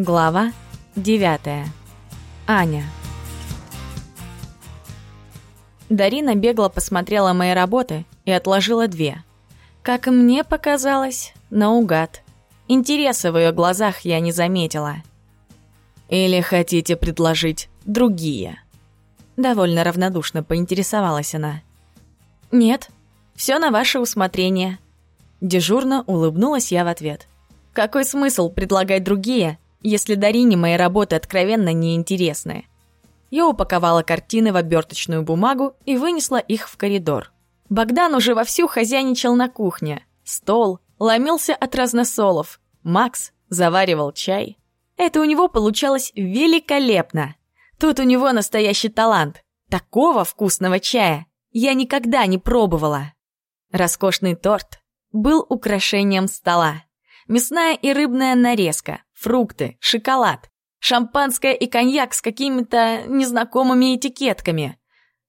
Глава 9. Аня. Дарина бегло посмотрела мои работы и отложила две. Как мне показалось, наугад. Интереса в ее глазах я не заметила. «Или хотите предложить другие?» Довольно равнодушно поинтересовалась она. «Нет, все на ваше усмотрение». Дежурно улыбнулась я в ответ. «Какой смысл предлагать другие, если Дарине мои работы откровенно неинтересны. Я упаковала картины в оберточную бумагу и вынесла их в коридор. Богдан уже вовсю хозяйничал на кухне. Стол ломился от разносолов. Макс заваривал чай. Это у него получалось великолепно. Тут у него настоящий талант. Такого вкусного чая я никогда не пробовала. Роскошный торт был украшением стола. Мясная и рыбная нарезка, фрукты, шоколад, шампанское и коньяк с какими-то незнакомыми этикетками.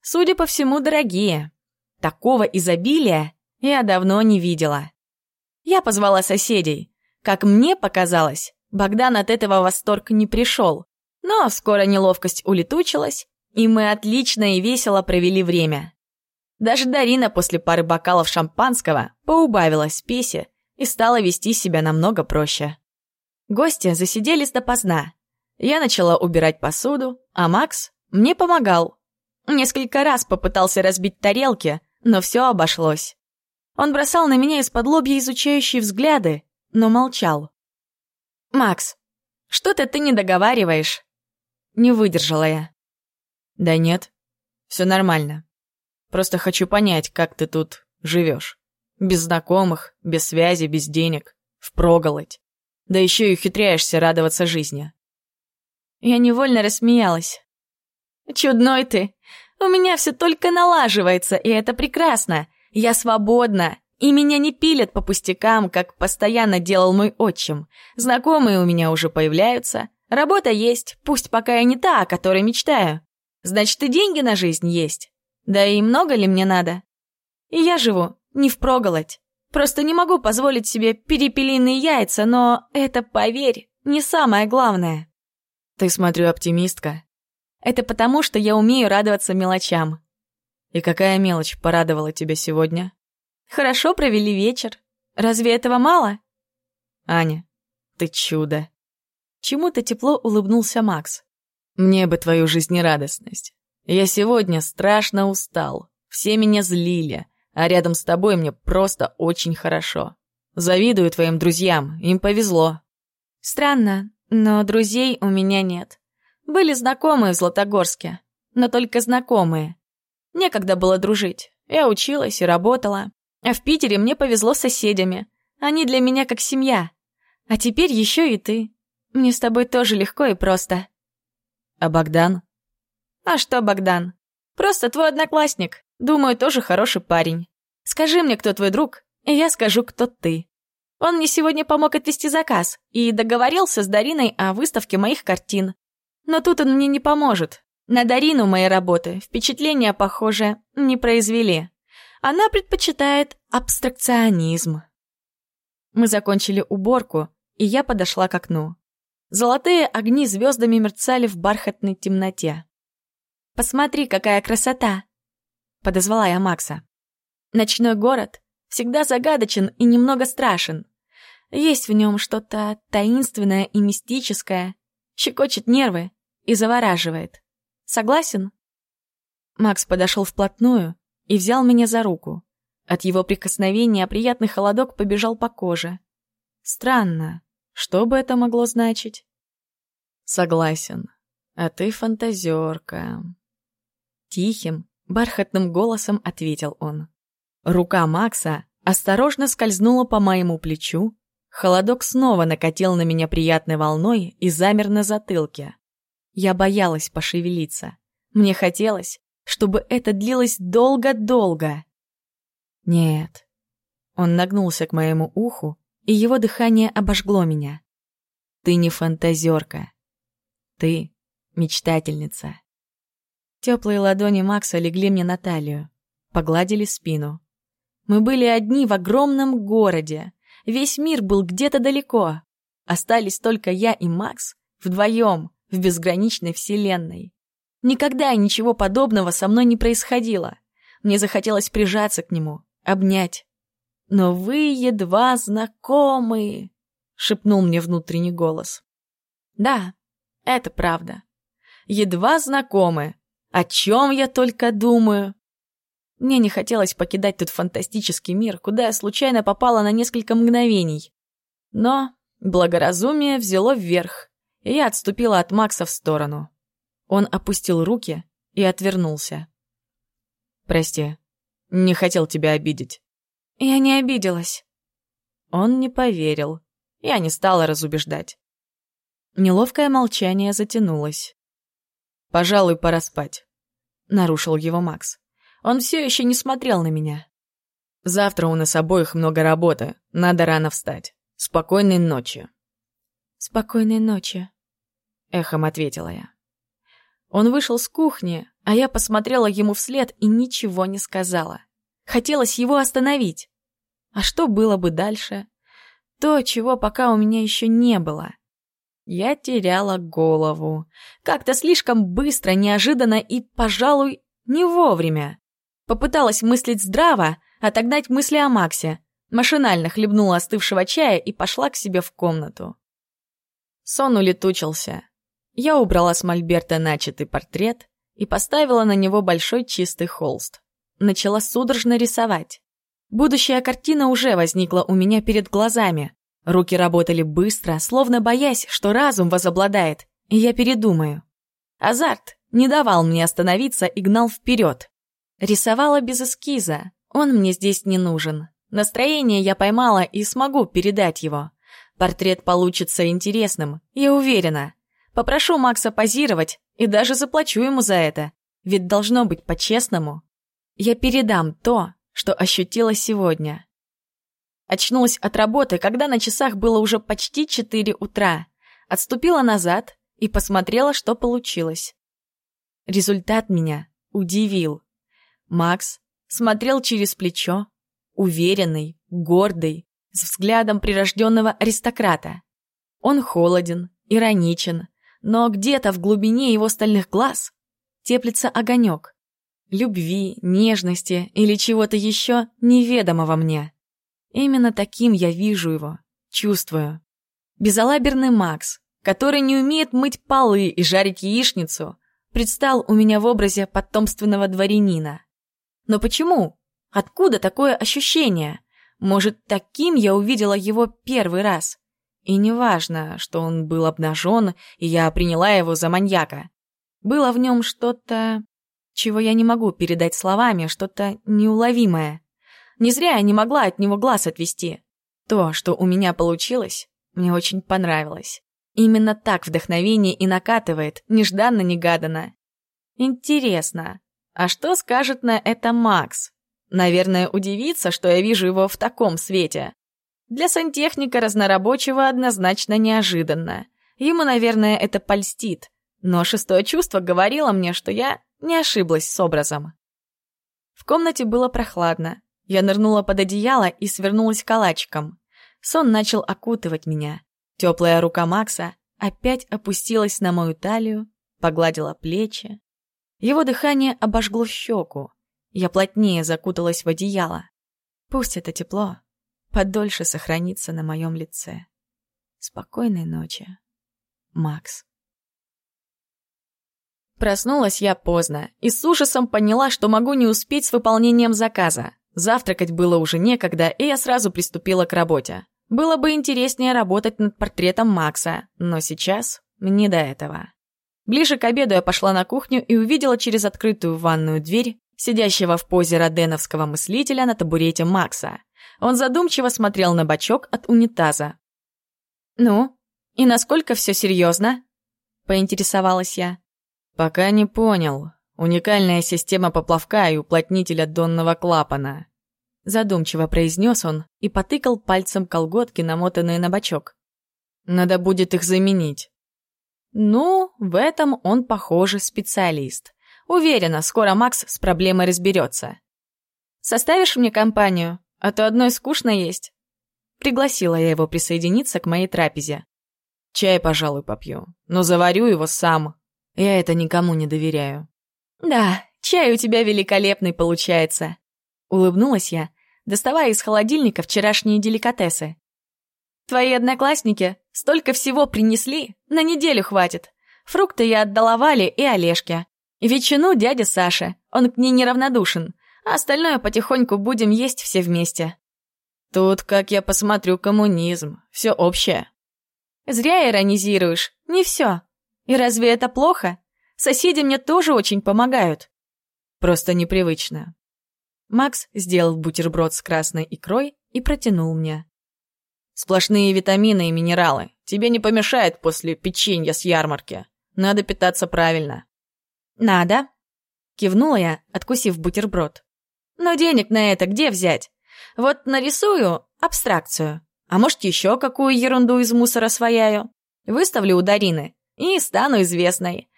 Судя по всему, дорогие. Такого изобилия я давно не видела. Я позвала соседей. Как мне показалось, Богдан от этого восторг не пришел. Но скоро неловкость улетучилась, и мы отлично и весело провели время. Даже Дарина после пары бокалов шампанского поубавила спеси и стала вести себя намного проще. Гости засиделись допоздна. Я начала убирать посуду, а Макс мне помогал. Несколько раз попытался разбить тарелки, но все обошлось. Он бросал на меня из-под лобья изучающие взгляды, но молчал. «Макс, что-то ты не договариваешь?» Не выдержала я. «Да нет, все нормально. Просто хочу понять, как ты тут живешь. Без знакомых, без связи, без денег. Впроголодь. Да еще и ухитряешься радоваться жизни. Я невольно рассмеялась. «Чудной ты! У меня все только налаживается, и это прекрасно. Я свободна, и меня не пилят по пустякам, как постоянно делал мой отчим. Знакомые у меня уже появляются. Работа есть, пусть пока я не та, о которой мечтаю. Значит, и деньги на жизнь есть. Да и много ли мне надо? И я живу не впроголодь. Просто не могу позволить себе перепелиные яйца, но это, поверь, не самое главное. Ты, смотрю, оптимистка. Это потому, что я умею радоваться мелочам. И какая мелочь порадовала тебя сегодня? Хорошо провели вечер. Разве этого мало? Аня, ты чудо. Чему-то тепло улыбнулся Макс. Мне бы твою жизнерадостность. Я сегодня страшно устал. Все меня злили а рядом с тобой мне просто очень хорошо. Завидую твоим друзьям, им повезло». «Странно, но друзей у меня нет. Были знакомые в Златогорске, но только знакомые. Некогда было дружить. Я училась и работала. А в Питере мне повезло с соседями. Они для меня как семья. А теперь еще и ты. Мне с тобой тоже легко и просто». «А Богдан?» «А что Богдан? Просто твой одноклассник. Думаю, тоже хороший парень. Скажи мне, кто твой друг, и я скажу, кто ты. Он мне сегодня помог отвезти заказ и договорился с Дариной о выставке моих картин. Но тут он мне не поможет. На Дарину мои работы впечатления, похоже, не произвели. Она предпочитает абстракционизм. Мы закончили уборку, и я подошла к окну. Золотые огни звездами мерцали в бархатной темноте. «Посмотри, какая красота!» Подозвала я Макса. Ночной город всегда загадочен и немного страшен. Есть в нем что-то таинственное и мистическое, щекочет нервы и завораживает. Согласен? Макс подошел вплотную и взял меня за руку. От его прикосновения приятный холодок побежал по коже. Странно, что бы это могло значить? Согласен. А ты фантазерка. Тихим, Бархатным голосом ответил он. Рука Макса осторожно скользнула по моему плечу. Холодок снова накатил на меня приятной волной и замер на затылке. Я боялась пошевелиться. Мне хотелось, чтобы это длилось долго-долго. Нет. Он нагнулся к моему уху, и его дыхание обожгло меня. Ты не фантазерка. Ты мечтательница. Теплые ладони Макса легли мне на талию, погладили спину. Мы были одни в огромном городе. Весь мир был где-то далеко. Остались только я и Макс вдвоем, в безграничной вселенной. Никогда ничего подобного со мной не происходило. Мне захотелось прижаться к нему, обнять. «Но вы едва знакомы», — шепнул мне внутренний голос. «Да, это правда. Едва знакомы. О чем я только думаю?» Мне не хотелось покидать тот фантастический мир, куда я случайно попала на несколько мгновений. Но благоразумие взяло вверх, и я отступила от Макса в сторону. Он опустил руки и отвернулся. «Прости, не хотел тебя обидеть». «Я не обиделась». Он не поверил. Я не стала разубеждать. Неловкое молчание затянулось. «Пожалуй, пора спать», — нарушил его Макс. Он все еще не смотрел на меня. «Завтра у нас обоих много работы, надо рано встать. Спокойной ночи». «Спокойной ночи», — эхом ответила я. Он вышел с кухни, а я посмотрела ему вслед и ничего не сказала. Хотелось его остановить. А что было бы дальше? То, чего пока у меня еще не было. Я теряла голову. Как-то слишком быстро, неожиданно и, пожалуй, не вовремя. Попыталась мыслить здраво, отогнать мысли о Максе. Машинально хлебнула остывшего чая и пошла к себе в комнату. Сон улетучился. Я убрала с мольберта начатый портрет и поставила на него большой чистый холст. Начала судорожно рисовать. Будущая картина уже возникла у меня перед глазами. Руки работали быстро, словно боясь, что разум возобладает, и я передумаю. Азарт не давал мне остановиться и гнал вперед. Рисовала без эскиза. Он мне здесь не нужен. Настроение я поймала и смогу передать его. Портрет получится интересным, я уверена. Попрошу Макса позировать и даже заплачу ему за это. Ведь должно быть по-честному. Я передам то, что ощутила сегодня. Очнулась от работы, когда на часах было уже почти 4 утра. Отступила назад и посмотрела, что получилось. Результат меня удивил. Макс смотрел через плечо, уверенный, гордый, с взглядом прирожденного аристократа. Он холоден, ироничен, но где-то в глубине его стальных глаз теплится огонек. Любви, нежности или чего-то еще неведомого мне. Именно таким я вижу его, чувствую. Безалаберный Макс, который не умеет мыть полы и жарить яичницу, предстал у меня в образе потомственного дворянина. Но почему? Откуда такое ощущение? Может, таким я увидела его первый раз? И неважно, что он был обнажен, и я приняла его за маньяка. Было в нем что-то, чего я не могу передать словами, что-то неуловимое. Не зря я не могла от него глаз отвести. То, что у меня получилось, мне очень понравилось. Именно так вдохновение и накатывает, нежданно-негаданно. Интересно, а что скажет на это Макс? Наверное, удивится, что я вижу его в таком свете. Для сантехника разнорабочего однозначно неожиданно. Ему, наверное, это польстит. Но шестое чувство говорило мне, что я не ошиблась с образом. В комнате было прохладно. Я нырнула под одеяло и свернулась калачиком. Сон начал окутывать меня. Теплая рука Макса опять опустилась на мою талию, погладила плечи. Его дыхание обожгло щеку. Я плотнее закуталась в одеяло. Пусть это тепло подольше сохранится на моем лице. Спокойной ночи, Макс. Проснулась я поздно и с ужасом поняла, что могу не успеть с выполнением заказа. Завтракать было уже некогда, и я сразу приступила к работе. Было бы интереснее работать над портретом Макса, но сейчас не до этого. Ближе к обеду я пошла на кухню и увидела через открытую ванную дверь сидящего в позе роденовского мыслителя на табурете Макса. Он задумчиво смотрел на бачок от унитаза. «Ну, и насколько все серьезно?» — поинтересовалась я. «Пока не понял. Уникальная система поплавка и уплотнителя донного клапана», — задумчиво произнес он и потыкал пальцем колготки, намотанные на бачок. «Надо будет их заменить». Ну, в этом он, похоже, специалист. Уверена, скоро Макс с проблемой разберется. «Составишь мне компанию? А то одной скучно есть». Пригласила я его присоединиться к моей трапезе. Чай, пожалуй, попью, но заварю его сам. Я это никому не доверяю. Да, чай у тебя великолепный получается. Улыбнулась я, доставая из холодильника вчерашние деликатесы. Твои одноклассники столько всего принесли, на неделю хватит. Фрукты я отдала Вале и Олежке. Ветчину дядя Саша, он к ней неравнодушен, а остальное потихоньку будем есть все вместе. Тут, как я посмотрю, коммунизм, все общее. Зря иронизируешь, не все. И разве это плохо? Соседи мне тоже очень помогают. Просто непривычно. Макс сделал бутерброд с красной икрой и протянул мне. Сплошные витамины и минералы. Тебе не помешает после печенья с ярмарки. Надо питаться правильно. Надо. Кивнула я, откусив бутерброд. Но денег на это где взять? Вот нарисую абстракцию. А может, еще какую ерунду из мусора свояю? Выставлю у Дарины и стану известной.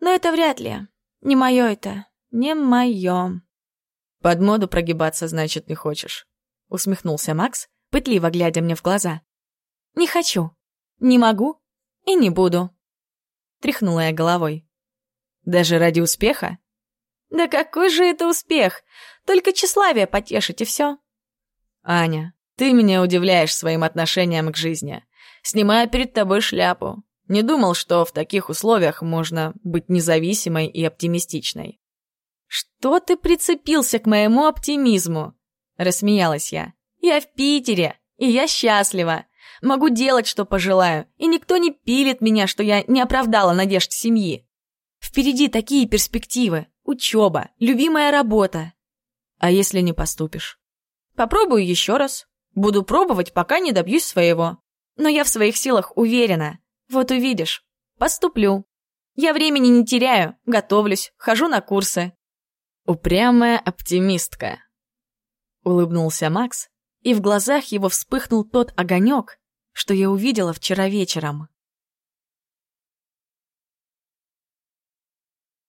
Но это вряд ли. Не мое это. Не мое. Под моду прогибаться, значит, не хочешь. Усмехнулся Макс, пытливо глядя мне в глаза. Не хочу. Не могу и не буду. Тряхнула я головой. Даже ради успеха? Да какой же это успех? Только тщеславие потешить и все. Аня, ты меня удивляешь своим отношением к жизни. Снимая перед тобой шляпу. Не думал, что в таких условиях можно быть независимой и оптимистичной. «Что ты прицепился к моему оптимизму?» — рассмеялась я. «Я в Питере, и я счастлива. Могу делать, что пожелаю, и никто не пилит меня, что я не оправдала надежд семьи. Впереди такие перспективы, учеба, любимая работа. А если не поступишь? Попробую еще раз. Буду пробовать, пока не добьюсь своего. Но я в своих силах уверена. Вот увидишь. Поступлю. Я времени не теряю, готовлюсь, хожу на курсы. Упрямая оптимистка. Улыбнулся Макс, и в глазах его вспыхнул тот огонек, что я увидела вчера вечером.